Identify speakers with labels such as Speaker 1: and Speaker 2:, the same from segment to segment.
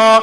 Speaker 1: خيرا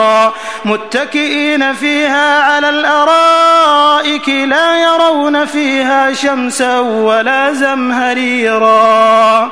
Speaker 1: متكئين فيها على الأرائك لا يرون فيها شمسا ولا زمهريرا.